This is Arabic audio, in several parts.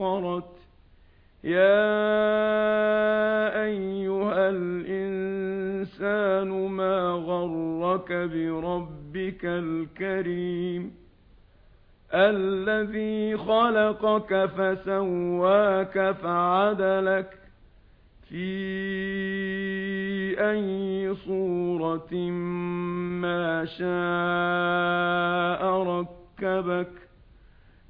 فَأَمْطَرَتْ يَا أَيُّهَا الْإِنسَانُ مَا غَرَّكَ بِرَبِّكَ الْكَرِيمِ الَّذِي خَلَقَكَ فَسَوَّاكَ فَعَدَلَكَ فِي أَيِّ صُورَةٍ مَا شَاءَ رَكَّبَكَ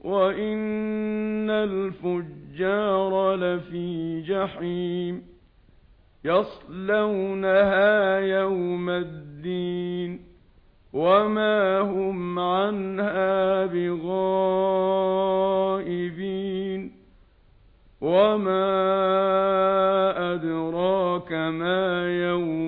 وَإِنَّ الْفُجَّارَ لَفِي جَحِيمٍ يَصْلَوْنَهَا يَوْمَ الدِّينِ وَمَا هُمْ عَنْهَا بِغَائِبِينَ وَمَا أَدْرَاكَ مَا يَوْمُ